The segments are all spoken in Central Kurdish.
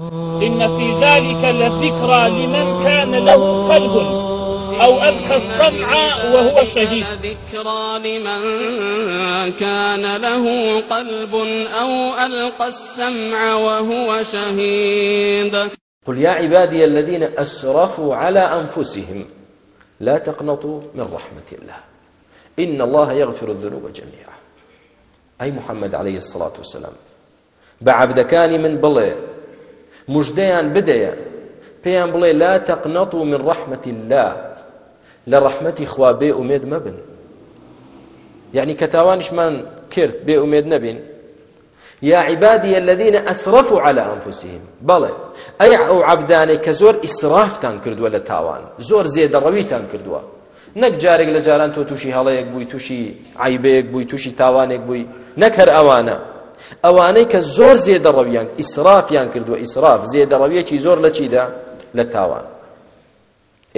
إن في ذلك لذكرى لمن كان له قلب أو ألقى السمع وهو شهيد ذكرى لمن كان له قلب أو ألقى السمع وهو شهيد قل يا عبادي الذين أسرفوا على أنفسهم لا تقنطوا من رحمة الله إن الله يغفر الذنوب جميعا أي محمد عليه الصلاة والسلام بعبدكان من بلي مژدەیان بدەیە پێیان بڵێ لا تەقنەتوا من ڕەحمەتی الله لە ڕەحمەتی خوا بێ ئومێد مەبن یعنی کە تاوانیشمان کرد بێ ئومێد نەبین يا عبادي الذين أسرفوا على أنفسهم بلى أي أو عبداني كزور إسراف تان كردوا لتاوان زور زيد الروي تان كردوا نك جارك لجاران تو توشي هلايك بوي توشي عيبيك بوي توشي تاوانك بوي نك هر أوانا ئەوانەی کە زۆر زێدەڕەویان ئیسرافیان کردووە ئیسراف زێدەڕەویەکی زۆر لە چیدا لە تاوان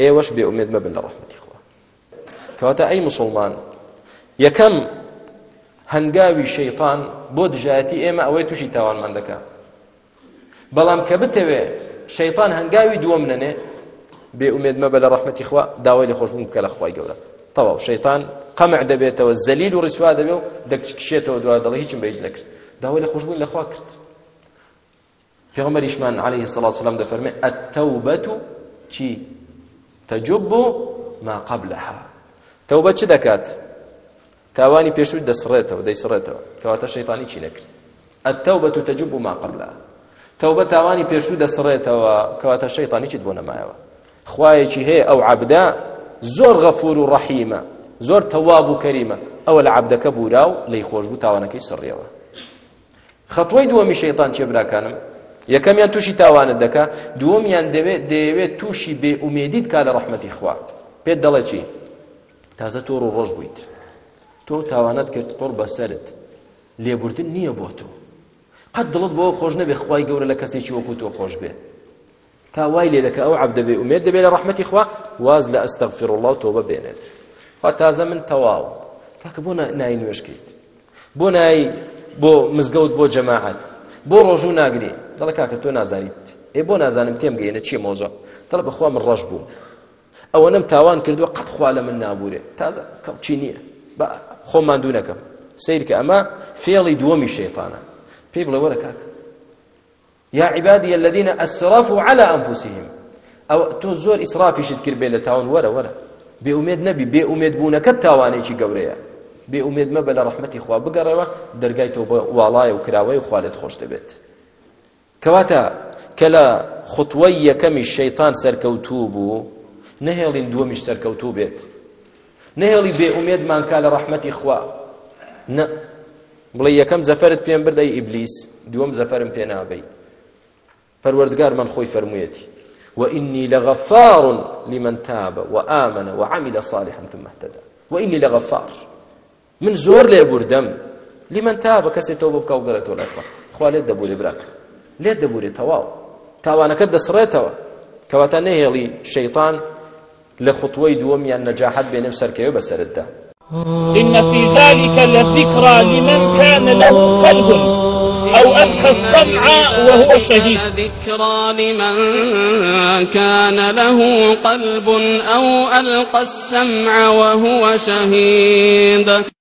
ئێوەش بێ ئومێد مەبن لە ڕەحمەتی خوا کەواتە ئەی مسلمان یەکەم هەنگاوی شەیطان بۆ دژایەتی ئێمە ئەوەی تووشی تاوانمان دەکا بەڵام کە بتەوێ شەیطان هەنگاوی دووەم نەنێ بێ ئومێد مەبە لە ڕەحمەتی خوا داوای لە خۆشبوون بکە لە خوای گەورە تەواو شەیطان قەمع دەبێتەوە زەلیل و ڕسوا دەبێ و دەکشێتەوە دوای دەڵی هیچم بەیج نەکرد داوای لە خۆشببوون لەخوا کرد پێغمەریشمان عليه سڵات سلام دەفەرمێ ئەتەوبەت و چی تەجب و ما قبلها تەوبە چ دەکات تاوانی پێشوو دەسڕێتەوە دەیسڕێتەوە کەواتە شەیتانی چی نەکرد ئەتەوبەت و تەجب و ما قبلها تەوبە تاوانی پێشوو دەسڕێتەوە کەواتە شەیتانی چیت بۆ نەمایەوە خوایەکی هەیە ئەو عبدا زۆر غەفور و ڕەحیمە زۆر تەواب و کەریمە ئەوە لە عبدەکە بوورا و لی خۆشببوو تاوانەکەی سڕیەوە خەتوای دووەمی شەیتان چێ براکانم یەکەمیان تووشی تاوانت دەکا دووەمیان دەوێت دەیەوێت تووشی بێ ئومێدیت کا لە ڕەحمەتی خوا پێت دەڵێ چی تازە تۆ ڕۆ ڕۆژ بوویت تۆ تاوانەت کرد قڕ بەسەرت لێبوردن نییە بۆ تۆ قەت دڵت بۆ خۆش نەبێ خوای گەورە لە کەسێکی وەکو تۆ خۆش بێ تا وای لێ دەکە ئەو عەبدە بێ ئومێد دەبێت لە ڕەحمەتی خوا واز لە ئەستەغفر الله تۆ ببێنێت خوا تازە من تەواو کاکە بۆ نای نوێشکەیت بۆ نایی بۆ مزگەوت بۆ جەماعەت بۆ ڕۆژوو ناگری دەڵە کاکە تۆ نازانیت ئێ بۆ نازانم تێم گەینە چی مۆزۆ دەڵە بەخوا من ڕەش بوو ئەوە نەم تاوان کردووە قەت خوا لە من نابورێ تازە کەڵچی نییە بە خۆمان دوو نەکەم سیر کە ئەمە فێڵی دووەمی شەیطانە پێی بڵێ وەرە کاکە یا عیبادی الذين أسرفوا على أنفسهم ئەو تۆ زۆر ئیسرافیشت کرد بێ لە تاون وەرە وەرە بێ ئومێد نەبی بێ ئومێد بوونەکەت تاوانێکی گەورەیە بێ ئومێد مەبە لە ڕەحمەتی خوا بگەڕەوە دەرگای تۆ بە واڵایە و کراوەی و خوالت خۆش دەبێت کەواتە کە لە خوتوەی یەکەمی شەیتان سەرکەوتوو بوو نەهێڵین دووەمیش سەرکەوتوو بێت نهێڵی بێ ئومێدمان کا لە ڕەحمەتی خوا نە بڵێ یەکەم زەفەرت پێم بردەی ئیبلیس دووەم زەفەرم پێ نابەی پەروەردگار من خۆی فەرموویەتی وإني لغفار لمن تاب وآمن وعمل صالحا ثم اهتدى وإني لغفار من زۆر لێ بوردەم لیمەن تا بە کەسێک تۆ بۆ بکەو گەڕێتەوە لای خوا خوا لێت دەبوورێ براک لێت دەبورێ تەواو تاوانەکەت دەسڕێتەوە کەواتە نەهێڵی شەیطان لە خوتوەی دووەمیان نەجاحەت بێنێ سەرکەوێ بەسەرتدا إن في ذلك لذكرى لمن كان له قلب أو ألقى السمع وهو شهيد ذكرى لمن كان له قلب أو ألقى السمع وهو شهيد